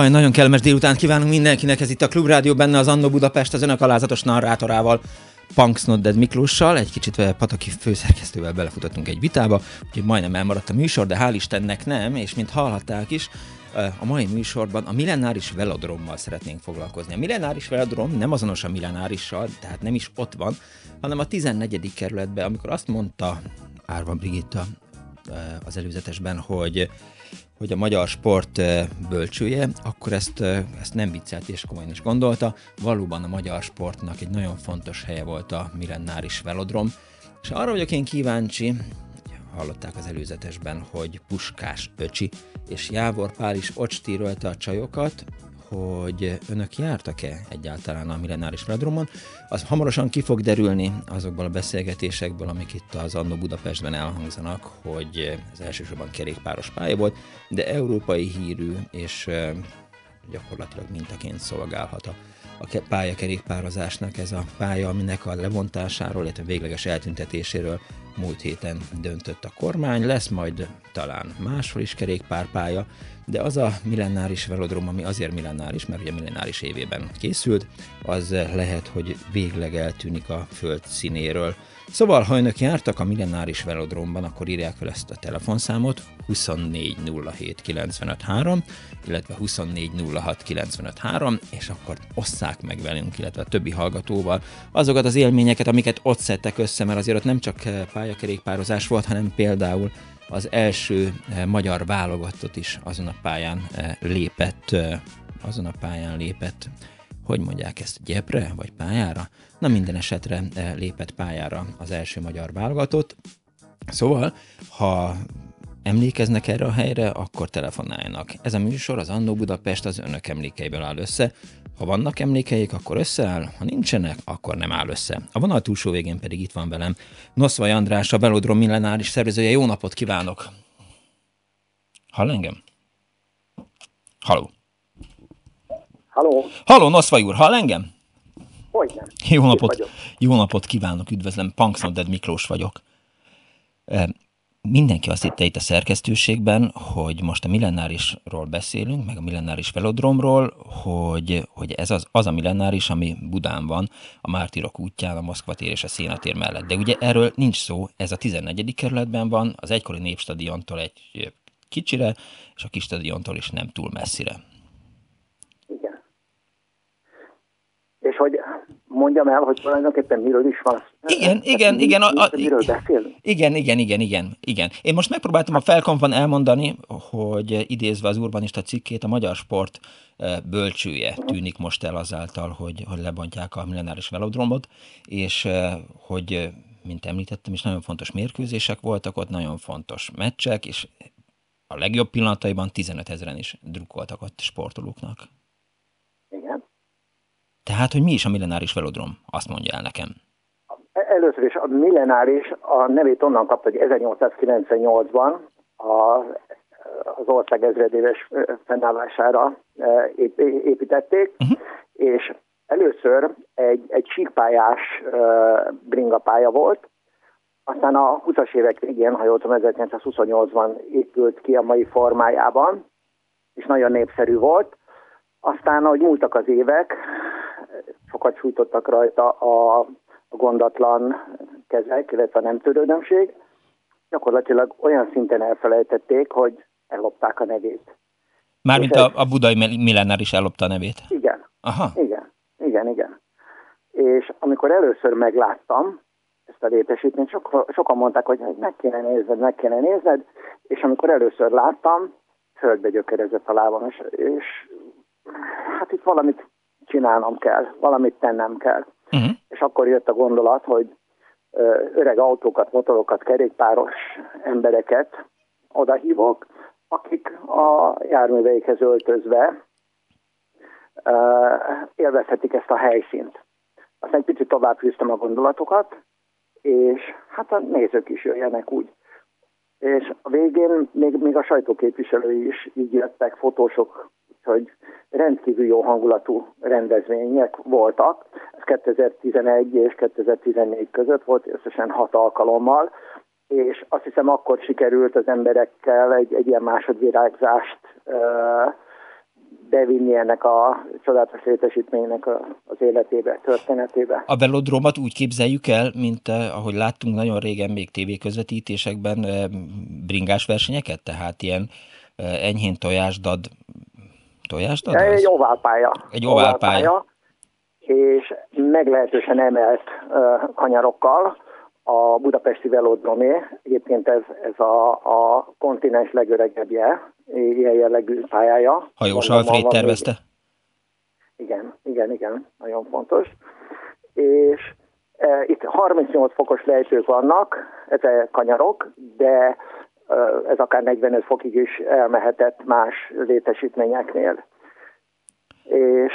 Jaj, nagyon kellemes délután kívánunk mindenkinek, ez itt a Klubrádió, benne az Annó Budapest, az önök alázatos narrátorával, Punks Nodded Miklóssal, egy kicsit eh, Pataki főszerkesztővel belefutottunk egy vitába, úgyhogy majdnem elmaradt a műsor, de hál' Istennek nem, és mint hallhatták is, eh, a mai műsorban a millenáris velodrommal szeretnénk foglalkozni. A millenáris velodrom nem azonos a millenárissal, tehát nem is ott van, hanem a 14. kerületben, amikor azt mondta Árva Brigitta eh, az előzetesben, hogy hogy a magyar sport bölcsője, akkor ezt, ezt nem viccelt és komolyan is gondolta. Valóban a magyar sportnak egy nagyon fontos helye volt a Millennáris Velodrom, és arra vagyok én kíváncsi, hallották az előzetesben, hogy Puskás öcsi és Jávor Pál is ott stírölte a csajokat, hogy önök jártak-e egyáltalán a millenáris velodromon. Az hamarosan ki fog derülni azokból a beszélgetésekből, amik itt az Annó Budapestben elhangzanak, hogy ez elsősorban kerékpáros pálya volt, de európai hírű és gyakorlatilag mintaként szolgálhat a a pályakerékpározásnak ez a pálya, aminek a levontásáról, illetve végleges eltüntetéséről múlt héten döntött a kormány. Lesz majd talán máshol is kerékpárpálya, de az a millenáris velodrom, ami azért millenáris, mert ugye millenáris évében készült, az lehet, hogy végleg eltűnik a föld színéről. Szóval, ha önök jártak a millenáris velodromban, akkor írják fel ezt a telefonszámot 2407953, illetve 2406953, és akkor osszák meg velünk, illetve a többi hallgatóval azokat az élményeket, amiket ott szedtek össze, mert azért ott nem csak pályakerékpározás volt, hanem például az első eh, magyar válogatott is azon a pályán eh, lépett, eh, azon a pályán lépett, hogy mondják ezt, gyepre vagy pályára? Na minden esetre lépett pályára az első magyar válogatott. Szóval, ha emlékeznek erre a helyre, akkor telefonáljanak. Ez a műsor az Annó Budapest az önök emlékeiből áll össze. Ha vannak emlékeik, akkor összeáll, ha nincsenek, akkor nem áll össze. A vonal túlsó végén pedig itt van velem Noszvai András, a Velodrom millenáris szervezője. Jó napot kívánok! Hall engem? Haló! Haló! Haló, Noszvai úr, hall engem? Hogy nem. Jó napot, jó napot kívánok, üdvözlöm, Punksnodded Miklós vagyok mindenki azt hitte itt a szerkesztőségben, hogy most a millenárisról beszélünk, meg a millenáris velodromról, hogy, hogy ez az, az a millenáris, ami Budán van, a Mártirok útján, a Moszkva tér és a Szénatér mellett. De ugye erről nincs szó, ez a 14. kerületben van, az egykori népstadiontól egy kicsire, és a kis stadiontól is nem túl messzire. Igen. És hogy mondjam el, hogy tulajdonképpen miről is van. Igen, igen, mi, igen. A, a, miről beszélünk? Igen, igen, igen, igen, igen. Én most megpróbáltam a felkonfon elmondani, hogy idézve az urbanista cikkét, a magyar sport bölcsője tűnik most el azáltal, hogy, hogy lebontják a millenáris velodromot, és hogy, mint említettem, is nagyon fontos mérkőzések voltak ott, nagyon fontos meccsek, és a legjobb pillanataiban 15 ezeren is drukkoltak ott sportolóknak. Tehát, hogy mi is a millenáris velodrom? Azt mondja el nekem. Először is a millenáris a nevét onnan kapta, hogy 1898-ban a, az ország ezredéves fennállására építették, uh-huh. és először egy, egy síkpályás bringapálya volt, aztán a 20-as évek végén, ha jól tudom, 1928-ban épült ki a mai formájában, és nagyon népszerű volt. Aztán, ahogy múltak az évek, sokat sújtottak rajta a, gondatlan kezek, illetve a nem törődömség. Gyakorlatilag olyan szinten elfelejtették, hogy ellopták a nevét. Mármint a, a budai millenár is ellopta a nevét? Igen. Aha. Igen, igen, igen. És amikor először megláttam ezt a létesítményt, sok, sokan mondták, hogy meg kéne nézned, meg kéne nézned, és amikor először láttam, földbe gyökerezett a lábam, és, és hát itt valamit csinálnom kell, valamit tennem kell. Uh-huh. És akkor jött a gondolat, hogy öreg autókat, motorokat, kerékpáros embereket odahívok, akik a járműveikhez öltözve élvezhetik ezt a helyszínt. Aztán egy picit tovább fűztem a gondolatokat, és hát a nézők is jöjjenek úgy. És a végén még, még a sajtóképviselői is így jöttek, fotósok, hogy rendkívül jó hangulatú rendezvények voltak. Ez 2011 és 2014 között volt, összesen hat alkalommal, és azt hiszem akkor sikerült az emberekkel egy, egy ilyen másodvirágzást bevinni ennek a csodálatos létesítménynek az életébe, történetébe. A velodromat úgy képzeljük el, mint ahogy láttunk nagyon régen még tévéközvetítésekben bringás versenyeket, tehát ilyen enyhén tojásdad, tojásdad? Egy oválpálya. Egy oválpálya. És meglehetősen emelt uh, kanyarokkal, a budapesti velodromé. Egyébként ez, ez a, a kontinens legöregebbje, ilyen jellegű pályája. Hajós Alfred tervezte? Igen, igen, igen, nagyon fontos. És e, itt 38 fokos lejtők vannak, ezek kanyarok, de ez akár 45 fokig is elmehetett más létesítményeknél. És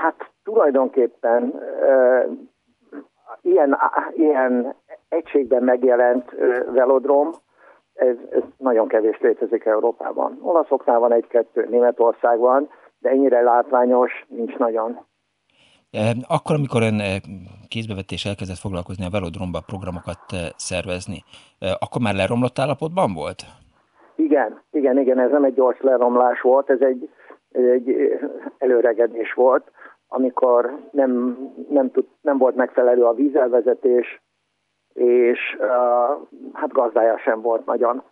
hát tulajdonképpen ilyen, ilyen egységben megjelent velodrom, ez, ez nagyon kevés létezik Európában. Olaszoknál van egy-kettő, Németországban, de ennyire látványos nincs nagyon. Akkor, amikor ön kézbevetés elkezdett foglalkozni a velodromba programokat szervezni, akkor már leromlott állapotban volt? Igen, igen, igen, ez nem egy gyors leromlás volt, ez egy, egy előregedés volt, amikor nem, nem, tud, nem volt megfelelő a vízelvezetés, és hát gazdája sem volt nagyon.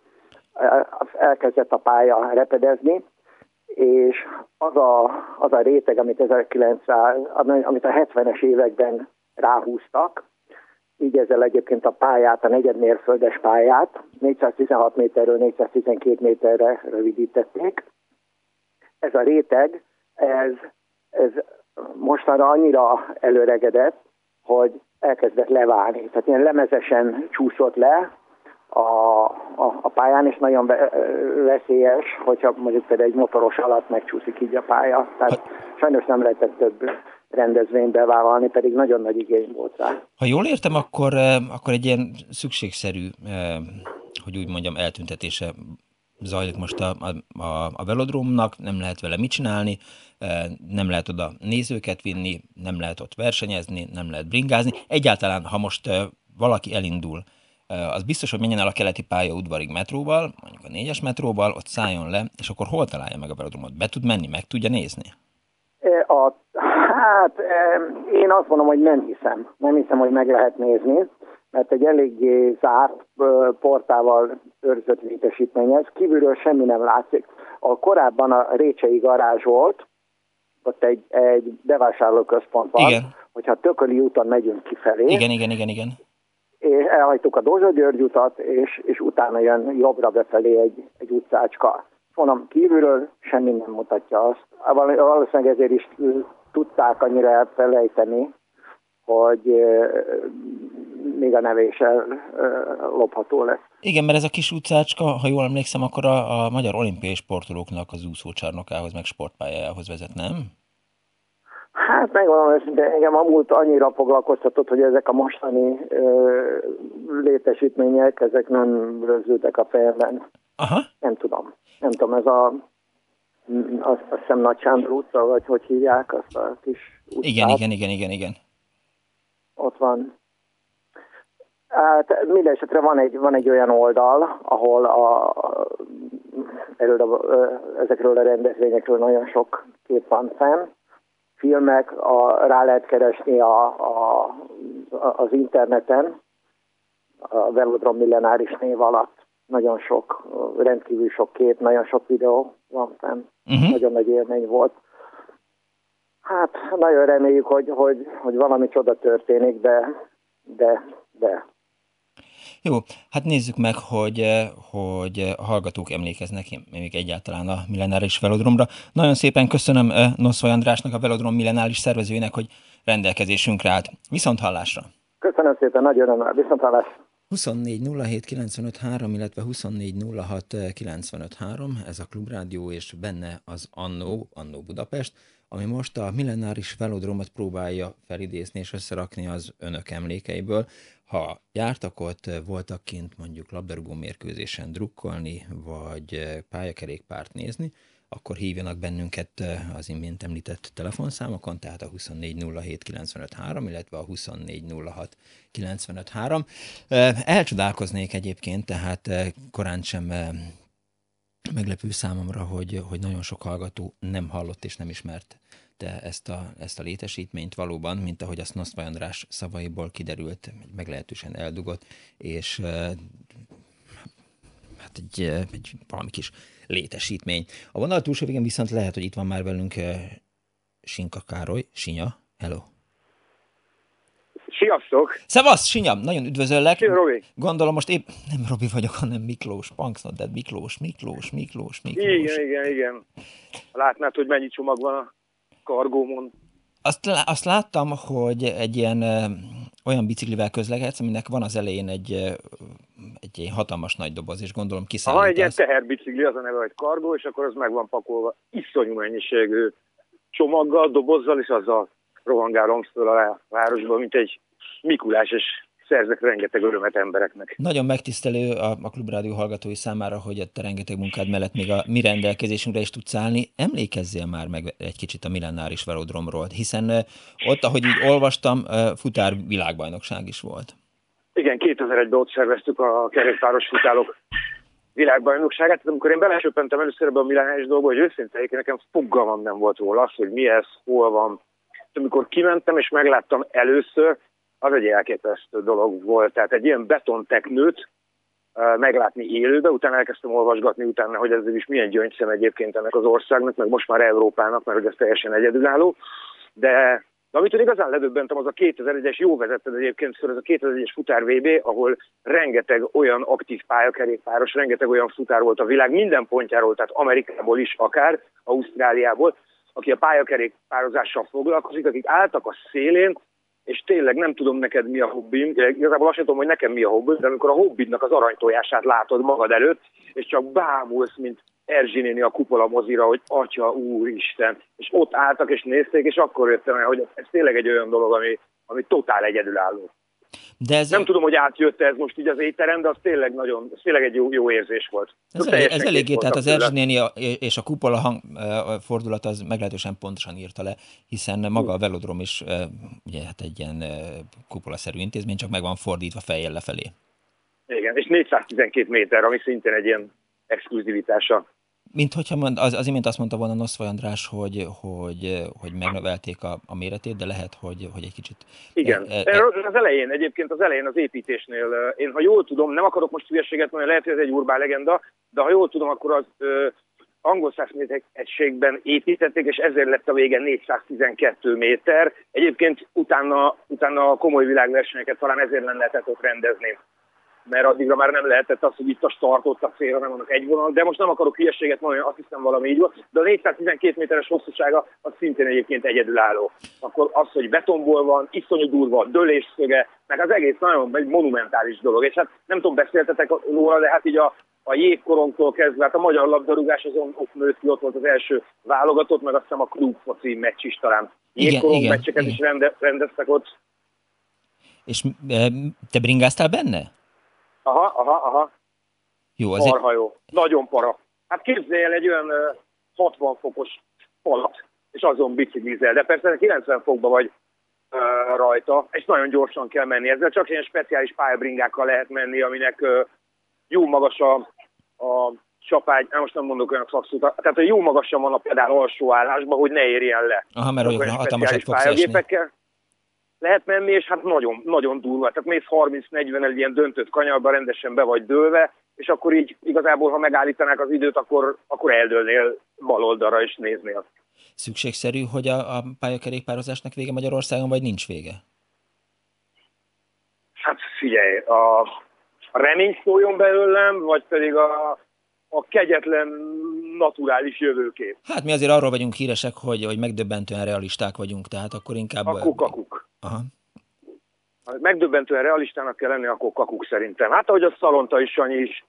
Elkezdett a pálya repedezni, és az a, az a réteg, amit, 1900, amit a 70-es években ráhúztak, így ezzel egyébként a pályát, a negyedmérföldes pályát 416 méterről 412 méterre rövidítették. Ez a réteg, ez, ez mostanra annyira előregedett, hogy elkezdett leválni. Tehát ilyen lemezesen csúszott le a, a, a pályán, és nagyon veszélyes, hogyha mondjuk például egy motoros alatt megcsúszik így a pálya. Tehát sajnos nem lehetett több rendezvényt bevállalni, pedig nagyon nagy igény volt rá. Ha jól értem, akkor, akkor egy ilyen szükségszerű, hogy úgy mondjam, eltüntetése zajlik most a, a, a velodrómnak, nem lehet vele mit csinálni, nem lehet oda nézőket vinni, nem lehet ott versenyezni, nem lehet bringázni. Egyáltalán, ha most valaki elindul, az biztos, hogy menjen el a keleti pálya udvarig metróval, mondjuk a négyes metróval, ott szálljon le, és akkor hol találja meg a velodromot? Be tud menni, meg tudja nézni? A, hát én azt mondom, hogy nem hiszem. Nem hiszem, hogy meg lehet nézni mert egy eléggé zárt portával őrzött létesítmény ez, kívülről semmi nem látszik. A korábban a Récsei garázs volt, ott egy, egy bevásárlóközpont van, igen. hogyha Tököli úton megyünk kifelé. Igen, igen, igen, igen. És elhajtuk a Dózsa György utat, és, és utána jön jobbra befelé egy, egy utcácska. Mondom, kívülről semmi nem mutatja azt. Valószínűleg ezért is tudták annyira elfelejteni, hogy még a nevéssel lopható lesz. Igen, mert ez a kis utcácska, ha jól emlékszem, akkor a, a magyar olimpiai sportolóknak az úszócsarnokához, meg sportpályájához vezet, nem? Hát megmondom de engem a múlt annyira foglalkoztatott, hogy ezek a mostani ö, létesítmények, ezek nem rögzültek a fejemben. Aha. Nem tudom. Nem tudom, ez a azt, azt hiszem Nagy Sándor utca, vagy hogy hívják azt a kis utcát. Igen, igen, igen, igen, igen. Ott van Hát minden esetre van egy, van egy olyan oldal, ahol a, a, erről a, ezekről a rendezvényekről nagyon sok kép van fenn. Filmek, a, rá lehet keresni a, a, az interneten, a Velodrom millenáris név alatt. Nagyon sok, rendkívül sok kép, nagyon sok videó van fenn. Uh-huh. Nagyon nagy élmény volt. Hát nagyon reméljük, hogy, hogy, hogy valami csoda történik, de, de, de. Jó, hát nézzük meg, hogy, hogy a hallgatók emlékeznek még egyáltalán a millenáris velodromra. Nagyon szépen köszönöm Noszvai Andrásnak, a velodrom millenáris szervezőjének, hogy rendelkezésünkre állt. Viszont hallásra! Köszönöm szépen, nagy örömmel. Viszont hallásra! 24 07 95 3, illetve 24 06 95 3, ez a Klubrádió, és benne az Annó, Annó Budapest, ami most a millenáris velodromot próbálja felidézni és összerakni az önök emlékeiből. Ha jártak ott, voltak kint mondjuk labdarúgó mérkőzésen drukkolni, vagy pályakerékpárt nézni, akkor hívjanak bennünket az imént említett telefonszámokon, tehát a 2407953, illetve a 2406953. Elcsodálkoznék egyébként, tehát korán sem meglepő számomra, hogy, hogy nagyon sok hallgató nem hallott és nem ismert de ezt a, ezt a létesítményt valóban, mint ahogy azt Nosztvaj András szavaiból kiderült, meglehetősen eldugott, és hát egy, egy valami kis létesítmény. A vonal túlsó viszont lehet, hogy itt van már velünk Sinka Károly. Sinya, hello! Sziasztok! Szevasz, Sinya! Nagyon üdvözöllek! Szia, Robi! Gondolom most épp nem Robi vagyok, hanem Miklós, de Miklós, Miklós, Miklós, Miklós. Igen, igen, igen. Látnád, hogy mennyi csomag van a kargómon. Azt, azt láttam, hogy egy ilyen olyan biciklivel közlekedsz, aminek van az elején egy, egy ilyen hatalmas nagy doboz, és gondolom kiszállítasz. Ha egy ilyen teherbicikli, az a neve, hogy kargó, és akkor az meg van pakolva iszonyú mennyiségű csomaggal, dobozzal, és azzal rohangálom föl a városba, mint egy Mikulás, és szerzek rengeteg örömet embereknek. Nagyon megtisztelő a, a Klubrádió hallgatói számára, hogy a te rengeteg munkád mellett még a mi rendelkezésünkre is tudsz állni. Emlékezzél már meg egy kicsit a Millennáris Velodromról, hiszen ott, ahogy így olvastam, futár világbajnokság is volt. Igen, 2001-ben ott szerveztük a kerékpáros futálok világbajnokságát. Amikor én belesöppentem először ebbe a millennáris dolgba, hogy őszintén nekem fogalmam nem volt róla az, hogy mi ez, hol van. Amikor kimentem és megláttam először, az egy elképesztő dolog volt. Tehát egy ilyen betonteknőt meglátni élőbe, utána elkezdtem olvasgatni utána, hogy ez is milyen gyöngyszem egyébként ennek az országnak, meg most már Európának, mert hogy ez teljesen egyedülálló. De, de amitől igazán ledöbbentem, az a 2001-es, jó vezetted egyébként, szóval ez a 2001-es futár VB, ahol rengeteg olyan aktív pályakerékpáros, rengeteg olyan futár volt a világ minden pontjáról, tehát Amerikából is akár, Ausztráliából, aki a pályakerékpározással foglalkozik, akik álltak a szélén, és tényleg nem tudom neked mi a hobbim, igazából azt sem tudom, hogy nekem mi a hobbim, de amikor a hobbidnak az aranytojását látod magad előtt, és csak bámulsz, mint Erzsi néni a kupola mozira, hogy Atya, Úristen, és ott álltak és nézték, és akkor jöttem el, hogy ez tényleg egy olyan dolog, ami, ami totál egyedülálló. De ez nem tudom, hogy átjött ez most így az éteren, de az tényleg nagyon, az tényleg egy jó, jó érzés volt. Ez, elég, ez eléggé, tehát az Erzsinéni és a kupola hang, fordulat az meglehetősen pontosan írta le, hiszen maga a velodrom is ugye, hát egy ilyen kupolaszerű intézmény, csak meg van fordítva fejjel lefelé. Igen, és 412 méter, ami szintén egy ilyen exkluzivitása mint hogyha mond, az, az imént azt mondta volna Noszfaj András, hogy, hogy, hogy megnövelték a, a méretét, de lehet, hogy, hogy egy kicsit... Igen. E, e, az elején, egyébként az elején az építésnél, én ha jól tudom, nem akarok most hülyeséget mondani, lehet, hogy ez egy urbán legenda, de ha jól tudom, akkor az ö, angol egységben építették, és ezért lett a vége 412 méter. Egyébként utána, utána a komoly világversenyeket talán ezért nem lehetett ott rendezni mert addigra már nem lehetett az, hogy itt a start, ott a cél, nem vannak egy vonal, de most nem akarok hülyeséget mondani, azt hiszem valami így volt, de a 412 méteres hosszúsága az szintén egyébként egyedülálló. Akkor az, hogy betonból van, iszonyú durva, dölésszöge, meg az egész nagyon egy monumentális dolog, és hát nem tudom, beszéltetek róla, de hát így a, a jégkoronktól kezdve, hát a magyar labdarúgás azon ott nőtt ki, ott volt az első válogatott, meg azt hiszem a klubfoci meccs is talán. Jégkorong meccseket igen. is rende, rendeztek ott. És e, te bringáztál benne? Aha, aha, aha. Jó, azért... Parha jó. Nagyon para. Hát képzelj el egy olyan uh, 60 fokos falat, és azon biciklizel, de persze 90 fokba vagy uh, rajta, és nagyon gyorsan kell menni. Ezzel csak ilyen speciális pályabringákkal lehet menni, aminek jó magas a, a csapágy, most nem mondok olyan szakszút, tehát a jó magasan van a pedál alsó állásban, hogy ne érjen le. Aha, mert olyan hatalmasat fogsz esni. Lehet menni, és hát nagyon, nagyon durva. Tehát mész 30-40 egy ilyen döntött kanyarba, rendesen be vagy dőlve, és akkor így igazából, ha megállítanák az időt, akkor, akkor eldőlnél bal oldalra és néznél. Szükségszerű, hogy a, a pályakerékpározásnak vége Magyarországon, vagy nincs vége? Hát figyelj, a, a remény szóljon belőlem, vagy pedig a, a kegyetlen naturális jövőkép. Hát mi azért arról vagyunk híresek, hogy, hogy megdöbbentően realisták vagyunk, tehát akkor inkább... A kukakuk. Aha. Megdöbbentően realistának kell lenni, akkor kakuk szerintem. Hát ahogy a Szalonta is Sanyi is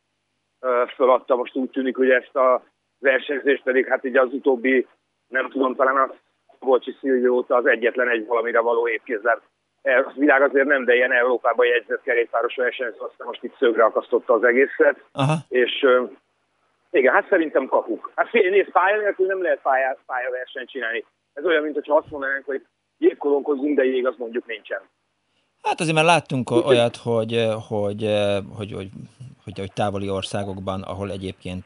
uh, föladta, most úgy tűnik, hogy ezt a versenyzést pedig hát így az utóbbi, nem tudom, talán a Bolcsi Szilvió óta az egyetlen egy valamire való évkézzel. A világ azért nem, de ilyen Európában jegyzett kerékpáros verseny, aztán most itt szögre akasztotta az egészet. Aha. És uh, igen, hát szerintem kapuk. Hát fél néz pálya nélkül nem lehet pálya, pályaversenyt csinálni. Ez olyan, mint hogyha azt mondanánk, hogy jégkolónkozunk, de jég az mondjuk nincsen. Hát azért már láttunk olyat, hogy, hogy, hogy, hogy, hogy, hogy távoli országokban, ahol egyébként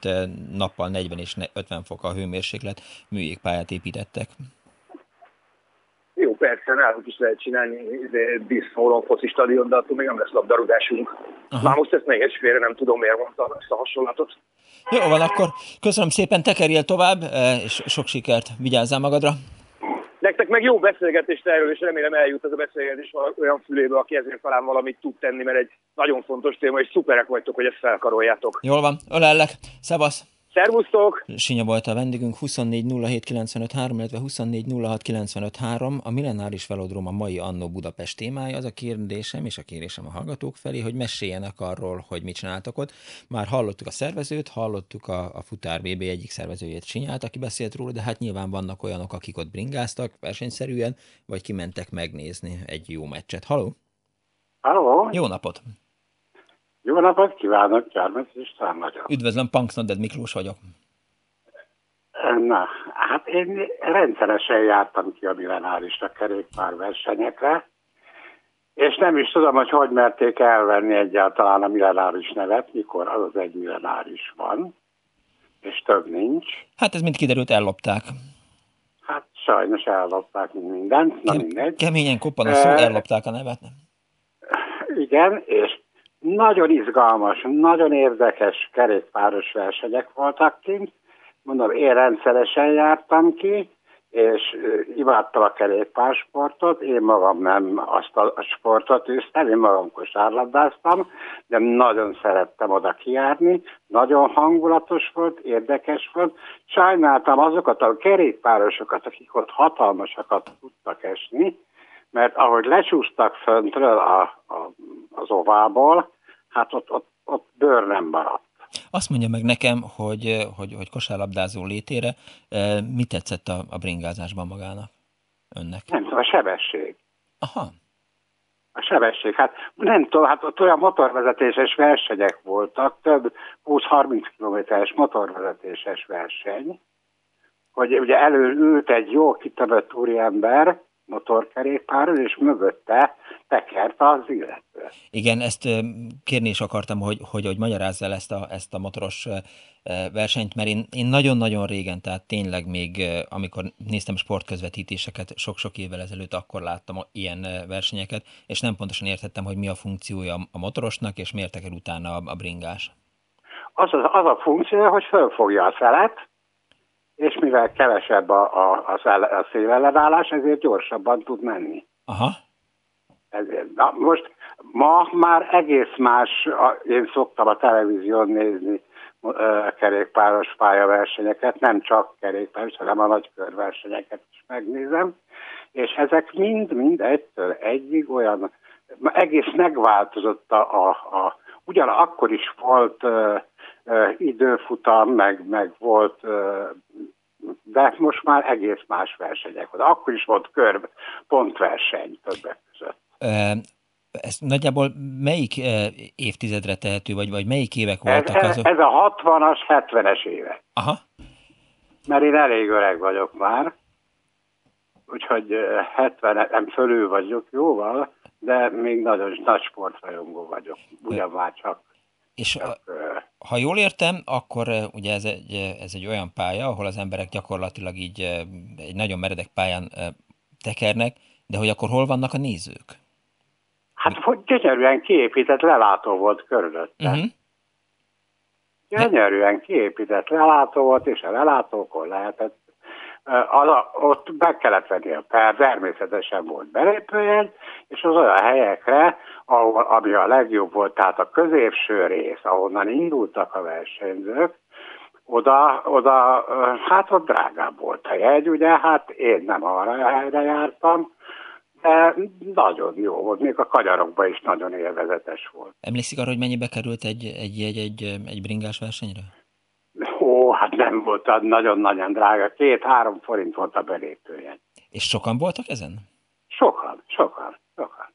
nappal 40 és 50 fok a hőmérséklet, műjégpályát építettek. Jó, persze, nálunk is lehet csinálni disznóron foci stadion, de attól még nem lesz labdarúgásunk. Aha. Már most ezt még egy félre nem tudom, miért mondtam ezt a hasonlatot. Jó van, akkor köszönöm szépen, tekerjél tovább, és sok sikert, vigyázzál magadra. Nektek meg jó beszélgetést erről, és remélem eljut ez a beszélgetés olyan fülébe, aki ezért talán valamit tud tenni, mert egy nagyon fontos téma, és szuperek vagytok, hogy ezt felkaroljátok. Jól van, ölellek, szevasz! Szervusztok! Sinya volt a vendégünk, 24 07 95 3, illetve 24 06 95 3. A millenáris velodrom a mai Annó Budapest témája. Az a kérdésem és a kérésem a hallgatók felé, hogy meséljenek arról, hogy mit csináltak ott. Már hallottuk a szervezőt, hallottuk a, a Futár BB egyik szervezőjét Sinyát, aki beszélt róla, de hát nyilván vannak olyanok, akik ott bringáztak versenyszerűen, vagy kimentek megnézni egy jó meccset. Haló! Halló! Jó napot! Jó napot kívánok, Gyarmat István vagyok. Üdvözlöm, Punksnodded Miklós vagyok. Na, hát én rendszeresen jártam ki a millenárisra kerékpár versenyekre, és nem is tudom, hogy hogy merték elvenni egyáltalán a millenáris nevet, mikor az az egy millenáris van, és több nincs. Hát ez mind kiderült, ellopták. Hát sajnos ellopták mindent, na Kem- mindegy. Keményen koppan a szó, ellopták a nevet. Igen, és nagyon izgalmas, nagyon érdekes kerékpáros versenyek voltak kint. Mondom, én rendszeresen jártam ki, és imádtam a kerékpársportot. Én magam nem azt a, sportot űztem, én magam kosárlabdáztam, de nagyon szerettem oda kijárni. Nagyon hangulatos volt, érdekes volt. Sajnáltam azokat a kerékpárosokat, akik ott hatalmasakat tudtak esni, mert ahogy lecsúsztak föntről a, a, az ovából, hát ott, ott, ott bőr nem maradt. Azt mondja meg nekem, hogy, hogy, hogy kosárlabdázó létére eh, mi tetszett a, a bringázásban magának önnek? Nem tudom, a sebesség. Aha, A sebesség, hát nem tudom, hát ott olyan motorvezetéses versenyek voltak, több 20-30 kilométeres motorvezetéses verseny, hogy ugye elő ült egy jó kitevett úriember motorkerékpáron, és mögötte tekert az illető. igen, ezt kérni is akartam, hogy, hogy, hogy magyarázza el ezt a, ezt a motoros versenyt, mert én, én nagyon-nagyon régen, tehát tényleg még, amikor néztem sportközvetítéseket sok-sok évvel ezelőtt, akkor láttam ilyen versenyeket, és nem pontosan értettem, hogy mi a funkciója a motorosnak, és miért teker utána a, a bringás. Az, az, az a funkció, hogy fölfogja a szelet, és mivel kevesebb a, a, a, szele- a szélellenállás, ezért gyorsabban tud menni. Aha, Ezért. Na, most ma már egész más, a- én szoktam a televízión nézni ö, kerékpáros pályaversenyeket, nem csak kerékpáros, hanem a nagy körversenyeket is megnézem, és ezek mind-mind egytől egyig olyan, egész megváltozott a, a, a ugyan akkor is volt ö, időfutam, meg, meg volt de most már egész más versenyek volt. Akkor is volt kör, pontverseny többek között. Ez nagyjából melyik évtizedre tehető, vagy, vagy melyik évek voltak ez, azok? ez a 60-as, 70-es évek. Aha, Mert én elég öreg vagyok már, úgyhogy eh, 70 nem fölül vagyok jóval, de még nagyon nagy sportrajongó vagyok. Ugyan már csak, és a- ha jól értem, akkor ugye ez egy, ez egy olyan pálya, ahol az emberek gyakorlatilag így egy nagyon meredek pályán tekernek, De hogy akkor hol vannak a nézők? Hát hogy gyönyörűen kiépített lelátó volt körülötte. Uh-huh. Gyönyörűen kiépített lelátó volt, és a lelátókon lehetett ott meg kellett venni a per, természetesen volt belépőjegy, és az olyan helyekre, ahol, ami a legjobb volt, tehát a középső rész, ahonnan indultak a versenyzők, oda, oda, hát ott drágább volt a jegy, ugye, hát én nem arra a helyre jártam, de nagyon jó volt, még a kagyarokban is nagyon élvezetes volt. Emlékszik arra, hogy mennyibe került egy, egy, egy, egy, egy bringás versenyre? Nem volt nagyon-nagyon drága. Két-három forint volt a belépője. És sokan voltak ezen? Sokan, sokan, sokan.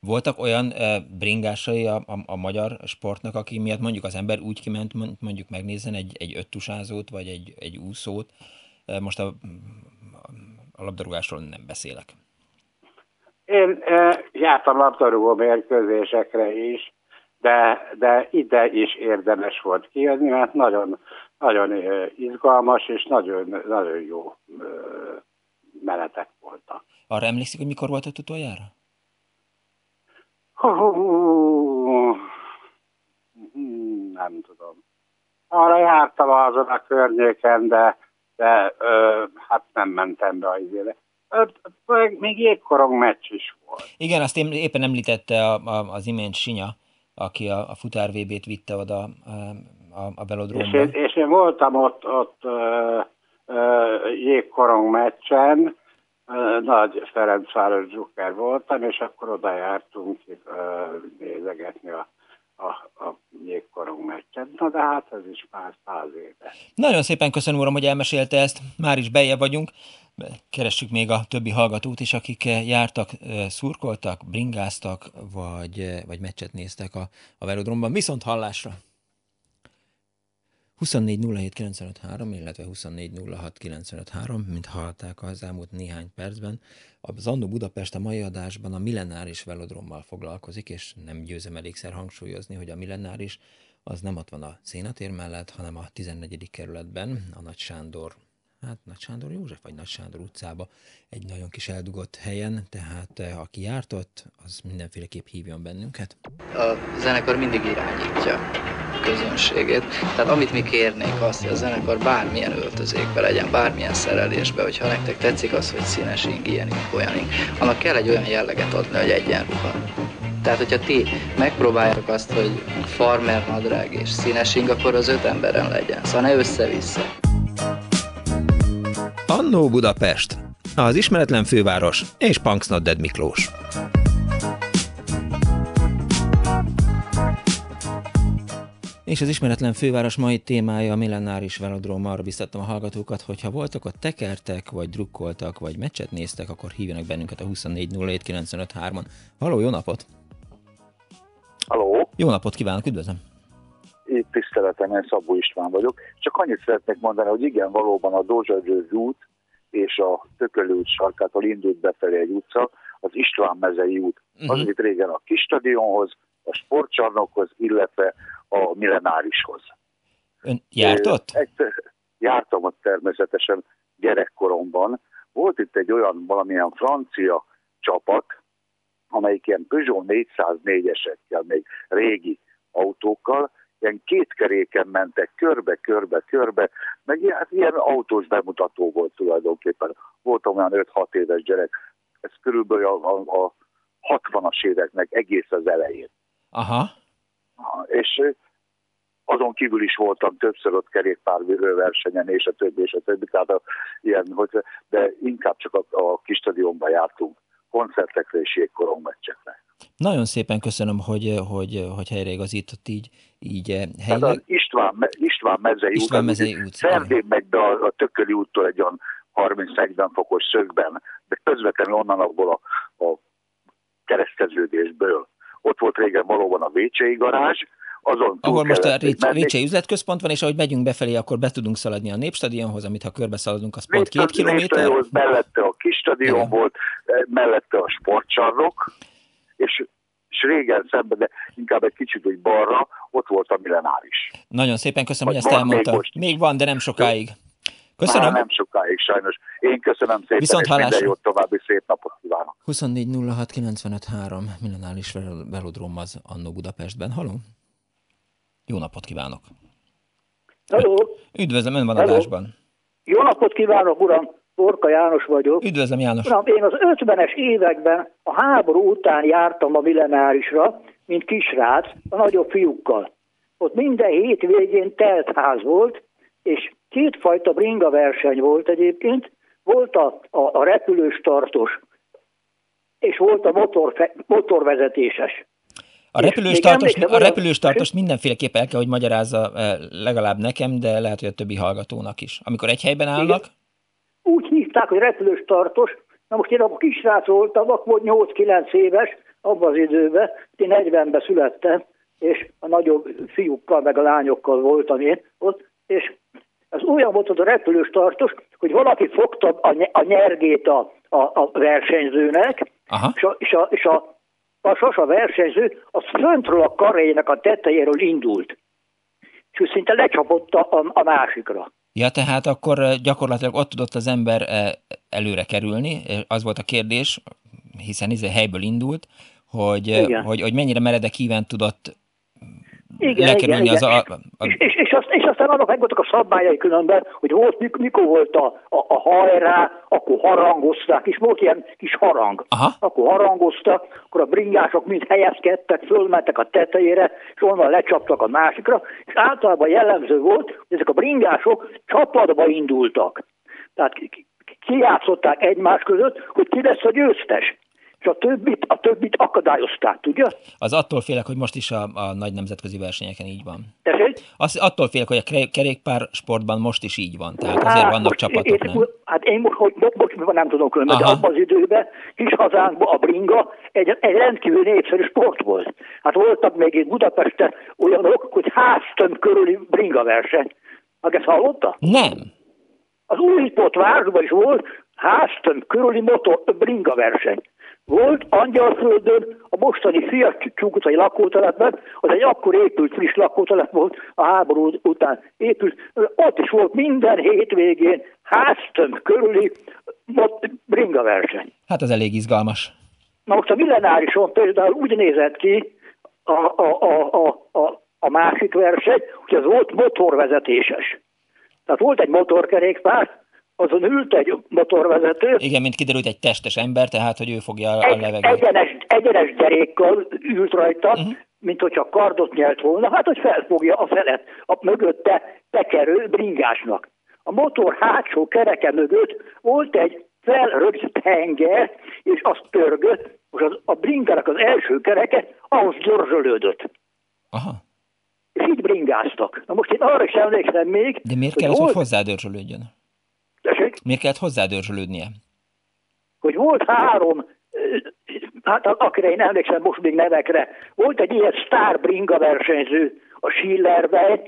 Voltak olyan e, bringásai a, a, a magyar sportnak, aki miatt mondjuk az ember úgy kiment mondjuk megnézzen egy, egy öttusázót, vagy egy, egy úszót. Most a, a labdarúgásról nem beszélek. Én e, jártam labdarúgó mérkőzésekre is, de, de ide is érdemes volt kijönni, mert nagyon, nagyon izgalmas és nagyon, nagyon jó meletek voltak. Arra emlékszik, hogy mikor volt ott utoljára? Nem tudom. Arra jártam azon a környéken, de, de ö, hát nem mentem be az izére. Még jégkorong meccs is volt. Igen, azt éppen említette a, a, az imént Sinya, aki a, a futár VB-t vitte oda a, a velodrómba. És én, és én voltam ott, ott ö, ö, jégkorong meccsen, ö, nagy Ferencváros Zucker voltam, és akkor oda jártunk ö, nézegetni a, a, a jégkorong meccset. Na de hát ez is már száz éve. Nagyon szépen köszönöm, uram, hogy elmesélte ezt. Már is beje vagyunk. Keressük még a többi hallgatót is, akik jártak, szurkoltak, bringáztak, vagy, vagy meccset néztek a, a velodromban. Viszont hallásra! 24 illetve 24 mint hallották az elmúlt néhány percben. Az Andó Budapest a mai adásban a millenáris velodrommal foglalkozik, és nem győzem elégszer hangsúlyozni, hogy a millenáris az nem ott van a szénatér mellett, hanem a 14. kerületben, a Nagy Sándor hát Nagy Sándor József, vagy Nagy Sándor utcába, egy nagyon kis eldugott helyen, tehát eh, aki járt ott, az mindenféleképp hívjon bennünket. A zenekar mindig irányítja a közönségét, tehát amit mi kérnénk azt, hogy a zenekar bármilyen öltözékbe legyen, bármilyen szerelésbe, hogyha nektek tetszik az, hogy színes ing, ilyen ing, olyan ing, annak kell egy olyan jelleget adni, hogy egyenruha. Tehát, hogyha ti megpróbáljátok azt, hogy farmer nadrág és színes ing, akkor az öt emberen legyen. Szóval ne össze-vissza. Annó Budapest, az ismeretlen főváros és Punksnodded Miklós. És az ismeretlen főváros mai témája a millenáris velodróm. Arra biztattam a hallgatókat, hogy ha voltak ott tekertek, vagy drukkoltak, vagy meccset néztek, akkor hívjanak bennünket a 2407953-on. Haló, jó napot! Haló! Jó napot kívánok, üdvözlöm! Itt tiszteletem, én Szabó István vagyok. Csak annyit szeretnék mondani, hogy igen, valóban a Dózsa út és a Tökölő út sarkától indult befelé egy utca, az István mezei út. Az itt régen a kis stadionhoz, a sportcsarnokhoz, illetve a millenárishoz. Ön járt ott? Egy, jártam ott természetesen gyerekkoromban. Volt itt egy olyan valamilyen francia csapat, amelyik ilyen Peugeot 404-esekkel, még régi autókkal, ilyen két keréken mentek körbe, körbe, körbe, meg ilyen, hát ilyen autós bemutató volt tulajdonképpen. Volt olyan 5-6 éves gyerek, ez körülbelül a, a, a 60-as éveknek egész az elején. Aha. És azon kívül is voltam többször ott kerékpárversenyen, és a többi, és a többi, tehát a, ilyen, hogy, de inkább csak a, a kis stadionban jártunk koncertekre és jégkorong meccsekre. Nagyon szépen köszönöm, hogy, hogy, hogy helyreigazított így, így eh, helyileg. Hát István, István mezei István út, mezei út. Szerdén megy be a, a Tököli úttól egy olyan 30-40 fokos szögben, de közvetlenül onnan abból a, a kereszteződésből. Ott volt régen valóban a Vécsei garázs, azon Ahol most a Récsei üzletközpont van, és ahogy megyünk befelé, akkor be tudunk szaladni a Népstadionhoz, amit ha körbe szaladunk, az pont két kilométer. Mellette a kis stadion Igen. volt, eh, mellette a sportcsarnok, és, és régen szemben, de inkább egy kicsit hogy balra, ott volt a millenáris. Nagyon szépen köszönöm, hogy ezt elmondta. Még, még van, de nem sokáig. Köszönöm. Már nem sokáig sajnos. Én köszönöm szépen, Viszont és minden jót, további szép napot kívánok. 24 06 95 3 millenáris vel- velodrom az Annó Budapestben. Haló? Jó napot kívánok! Hello. Üdvözlöm, ön van Hello. adásban. Jó napot kívánok, uram! Borka János vagyok. Üdvözlöm, János. Uram, én az 50-es években a háború után jártam a millenárisra, mint kisrác, a nagyobb fiúkkal. Ott minden hétvégén telt ház volt, és kétfajta bringa verseny volt egyébként. Volt a, a, a repülős tartos, és volt a motor, motorvezetéses. A repülős, tartos, a repülős tartost mindenféleképp el kell, hogy magyarázza eh, legalább nekem, de lehet, hogy a többi hallgatónak is. Amikor egy helyben állnak, Úgy hívták, hogy repülős tartos. Na most én akkor kisrác voltam, akkor 8-9 éves, abban az időben, én 40-ben születtem, és a nagyobb fiúkkal, meg a lányokkal voltam én ott, és ez olyan volt az a repülős tartos, hogy valaki fogta a, ny- a nyergét a, a, a versenyzőnek, Aha. és a, és a, és a a versenyző, az föntről a karjének a tetejéről indult. És ő szinte lecsapott a, a másikra. Ja, tehát akkor eh, gyakorlatilag ott tudott az ember eh, előre kerülni. Eh, Az volt a kérdés, hiszen ez helyből indult, hogy, Igen. hogy, hogy mennyire meredek híven tudott Igen, lekerülni igen, az igen. a, a, És, és, és, azt, és aztán annak megvoltak a szabályai különben, hogy volt, mik- mikor volt a, a, a hajrá, akkor harangozták, és volt ilyen kis harang. Aha. Akkor harangoztak, akkor a bringások mind helyezkedtek, fölmentek a tetejére, és onnan lecsaptak a másikra, és általában jellemző volt, hogy ezek a bringások csapatba indultak. Tehát ki- ki- kijátszották egymás között, hogy ki lesz a győztes. És a többit, a többit akadályozták, tudja? az attól félek, hogy most is a, a nagy nemzetközi versenyeken így van. Tessék? Az, attól félek, hogy a kerékpár sportban most is így van. Tehát azért vannak most csapatok, én, nem? Hát én most, hogy, most nem tudom különben, de abban az időben kis hazánkban a bringa egy, egy rendkívül népszerű sport volt. Hát voltak még itt Budapesten olyanok, hogy háztömb körüli bringa verseny. Meg ezt hallotta? Nem. Az újított városban is volt háztömb körüli motor, bringa verseny. Volt Angyalföldön, a mostani Fiatcsuk utcai lakótelepben, az egy akkor épült friss lakótelep volt, a háború után épült, ott is volt minden hétvégén háztömb körüli mot- bringa verseny. Hát az elég izgalmas. Na most a millenárison például úgy nézett ki a, a, a, a, a, a másik verseny, hogy az volt motorvezetéses. Tehát volt egy motorkerékpár, azon ült egy motorvezető, Igen, mint kiderült, egy testes ember, tehát, hogy ő fogja a egy, levegőt. egyenes, egyenes derékkal ült rajta, Mhm. uh-huh. mint hogyha kardot nyelt volna, hát hogy felfogja a felet a mögötte tekerő bringásnak. A motor hátsó kereke mögött volt egy felrögzített henger, és az törgött, és az, a bringának az első kereke ahhoz gyorzsölődött. Aha. És így bringáztak. Na most én arra is emlékszem még, De miért hogy kellett, hogy hozzádörzsölődjön? Tessék, Miért kellett hozzádörzsölődnie? hogy volt három, hát akire én emlékszem most még nevekre, volt egy ilyen sztár bringa versenyző, a Schillerbe,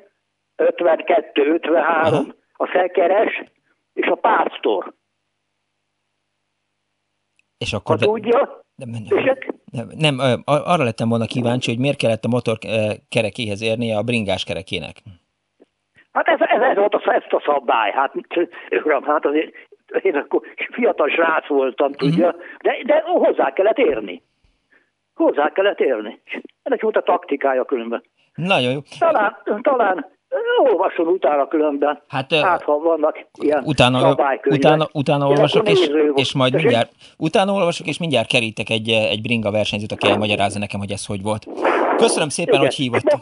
52-53, Aha. a Szekeres és a Pásztor. És akkor... Ha tudja, nem, nem, nem, ar- arra lettem volna kíváncsi, hogy miért kellett a motor kerekéhez érnie a bringás kerekének. Hát ez, ez, ez volt a, ezt a szabály. Hát, uram, hát azért én akkor fiatal srác voltam, tudja, de, de hozzá kellett érni. Hozzá kellett érni. Ennek volt a taktikája különben. Nagyon jó. Talán, talán olvasson utána különben. Hát, hát ha vannak ilyen Utána, utána, utána olvasok, és, néző és majd Tessék? mindjárt, utána olvasok, és mindjárt kerítek egy, egy bringa versenyzőt, aki elmagyarázza nekem, hogy ez hogy volt. Köszönöm szépen, Igen. hogy hívott.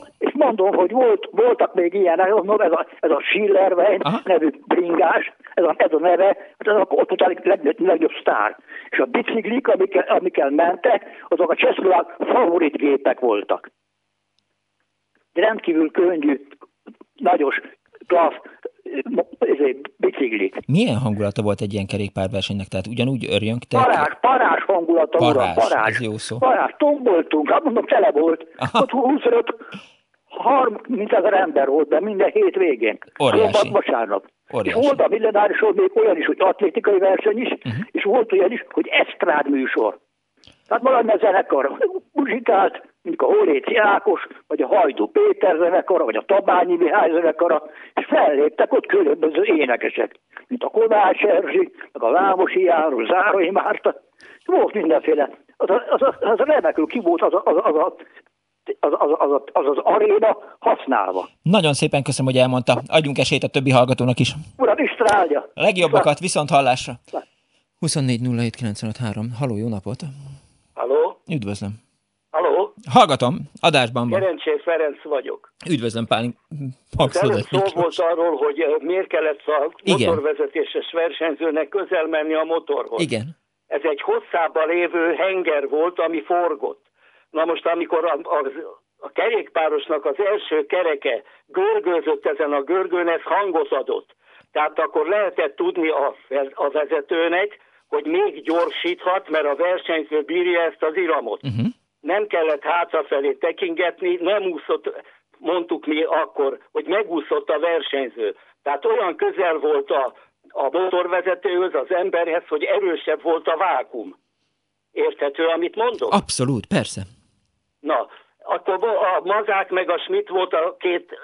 Mondom, hogy volt, voltak még ilyenek, mondom, ez a, ez a Schillerwein Aha. nevű bringás, ez a, ez a neve, hát ez a, ott a legjobb, legjobb sztár. És a biciklik, amikkel, amikkel mentek, azok a csehszlovák favorit gépek voltak. De rendkívül könnyű, nagyos, klassz ezért, biciklik. Milyen hangulata volt egy ilyen kerékpárversenynek? Tehát ugyanúgy örjöngtek? Parás, parás hangulata, uram, Parás, parás. ez jó szó. Parás, tomboltunk, hát mondom, tele volt. Aha. Ott 25, 30 ezer ember volt be minden hétvégén. Óriási. Vasárnap. Óriási. És volt a millenárison még olyan is, hogy atlétikai verseny is, uh-huh. és volt olyan is, hogy esztrád műsor. Tehát valami zenekar muzsikált, mint a Holéci Ákos, vagy a Hajdú Péter zenekara, vagy a Tabányi Mihály zenekara, és felléptek ott különböző énekesek, mint a Kovács Erzsi, meg a Vámosi János, Zárai Márta, volt mindenféle. Az, az, az, az remekül ki volt az, az, az, az, az, az, az, az, az aréna használva. Nagyon szépen köszönöm, hogy elmondta. Adjunk esélyt a többi hallgatónak is. Uram, Istrálja! A legjobbakat, viszont hallásra! 24 Haló, jó napot! Halló? Üdvözlöm! Halló? Hallgatom, adásban van. Gerencsé Ferenc vagyok. Üdvözlöm, Pálin. Előbb szó volt arról, hogy miért kellett a Igen. motorvezetéses versenyzőnek közel menni a motorhoz. Igen. Ez egy hosszában lévő henger volt, ami forgott. Na most, amikor a, a, a kerékpárosnak az első kereke görgőzött ezen a görgőn, ez hangot adott. Tehát akkor lehetett tudni a, a vezetőnek, hogy még gyorsíthat, mert a versenyző bírja ezt az iramot. Uh-huh. Nem kellett hátrafelé tekingetni, nem úszott, mondtuk mi akkor, hogy megúszott a versenyző. Tehát olyan közel volt a, a motorvezetőhöz, az emberhez, hogy erősebb volt a vákum. Érthető, amit mondok? Abszolút, persze. Na, akkor a Mazák meg a Schmidt volt a két,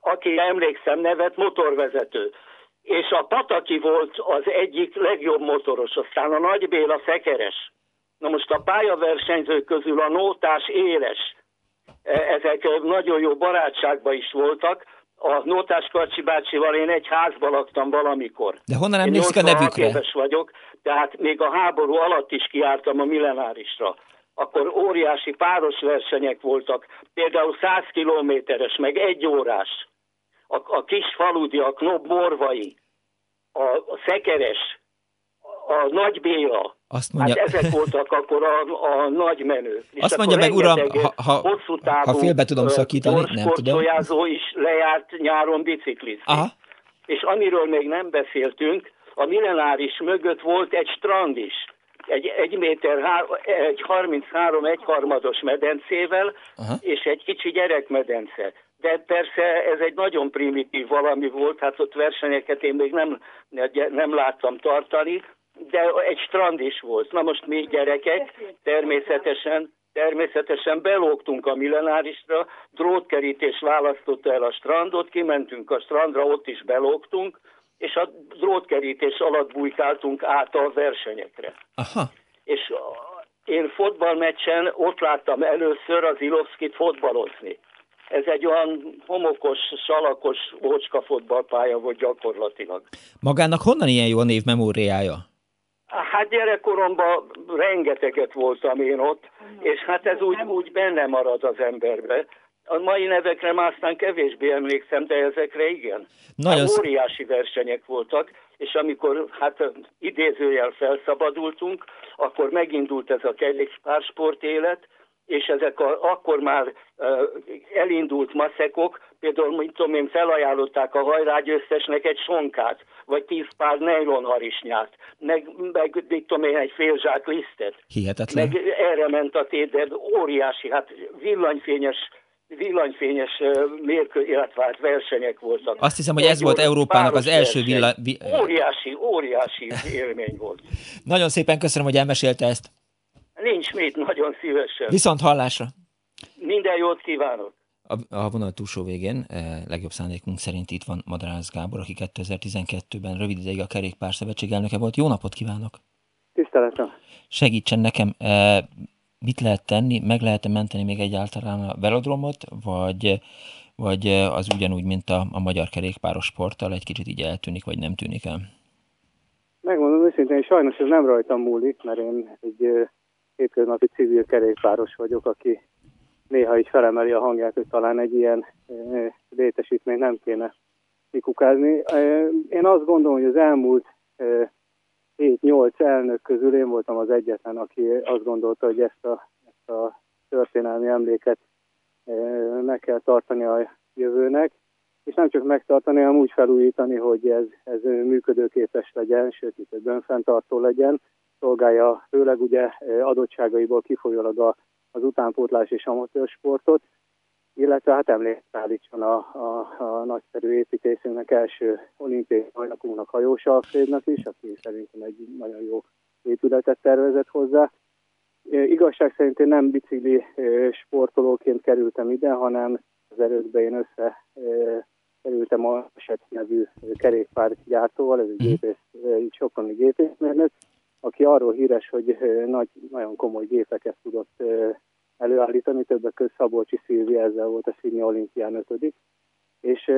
aki emlékszem nevet, motorvezető. És a Pataki volt az egyik legjobb motoros, aztán a Nagy Béla szekeres. Na most a pályaversenyzők közül a Nótás Éles, ezek nagyon jó barátságban is voltak. A Nótás Karcsi bácsival én egy házban laktam valamikor. De honnan emlékszik a nevükre? éves vagyok, tehát még a háború alatt is kiártam a millenárisra akkor óriási páros versenyek voltak, például 100 kilométeres, meg egy órás, a, a kis faludi, a Knob Morvai, a, a Szekeres, a Nagy Béla. Azt mondja... Hát ezek voltak akkor a, a nagy menők. És Azt mondja meg, uram, ha, ha, ha félbe tudom szakítani, nem tudom. is lejárt nyáron biciklizni. Aha. És amiről még nem beszéltünk, a millenáris mögött volt egy strand is egy, egy méter, egy 33 egyharmados medencével, Aha. és egy kicsi gyerekmedence. De persze ez egy nagyon primitív valami volt, hát ott versenyeket én még nem, nem láttam tartani, de egy strand is volt. Na most mi gyerekek természetesen Természetesen belógtunk a millenárisra, drótkerítés választotta el a strandot, kimentünk a strandra, ott is belógtunk, és a drótkerítés alatt bujkáltunk át a versenyekre. Aha. És én fotballmeccsen ott láttam először az Ilovszkit fotbalozni. Ez egy olyan homokos, salakos ócska fotballpálya volt gyakorlatilag. Magának honnan ilyen jó a név memóriája? Hát gyerekkoromban rengeteget voltam én ott, és hát ez úgy, úgy benne marad az emberbe. A mai nevekre már aztán kevésbé emlékszem, de ezekre igen. Nagyon hát óriási versenyek voltak, és amikor hát idézőjel felszabadultunk, akkor megindult ez a kerékpársport élet, és ezek a, akkor már uh, elindult maszekok, például, mint tudom én, felajánlották a hajrágyőztesnek egy sonkát, vagy tíz pár nejlonharisnyát, meg, meg mit tudom én, egy fél zsák lisztet. Hihetetlen. Meg erre ment a téd, óriási, hát villanyfényes villanyfényes mérkő, illetve hát versenyek voltak. Azt hiszem, hogy ez volt Európának az első villany... Vi... Óriási, óriási élmény volt. Nagyon szépen köszönöm, hogy elmesélte ezt. Nincs mit, nagyon szívesen. Viszont hallásra. Minden jót kívánok. A, a vonal túlsó végén eh, legjobb szándékunk szerint itt van Madarász Gábor, aki 2012-ben rövid ideig a Kerékpár Szövetség elnöke volt. Jó napot kívánok! Tiszteletem! Segítsen nekem, eh, mit lehet tenni, meg lehet-e menteni még egyáltalán a velodromot, vagy, vagy az ugyanúgy, mint a, a magyar kerékpáros sporttal, egy kicsit így eltűnik, vagy nem tűnik el? Megmondom őszintén, sajnos ez nem rajtam múlik, mert én egy hétköznapi civil kerékpáros vagyok, aki néha is felemeli a hangját, hogy talán egy ilyen létesítményt nem kéne kikukázni. Én azt gondolom, hogy az elmúlt 7-8 elnök közül én voltam az egyetlen, aki azt gondolta, hogy ezt a, ezt a történelmi emléket e, meg kell tartani a jövőnek, és nem csak megtartani, hanem úgy felújítani, hogy ez, ez működőképes legyen, sőt, hogy bönfenntartó legyen, szolgálja főleg ugye e, adottságaiból kifolyólag az utánpótlás és amatőrsportot, illetve hát emlékállítson a, a, a nagyszerű építészünknek, első olimpiai bajnokunknak, Hajós Alfrednak is, aki szerintem egy nagyon jó épületet tervezett hozzá. Igazság szerint én nem bicikli sportolóként kerültem ide, hanem az erőkbe én össze kerültem a SET nevű kerékpárgyártóval, ez egy mhm. gépész, egy soproni gépészmérnök, aki arról híres, hogy nagy, nagyon komoly gépeket tudott előállítani, többek között Szabolcsi Szilvi ezzel volt a Színi olimpián ötödik, és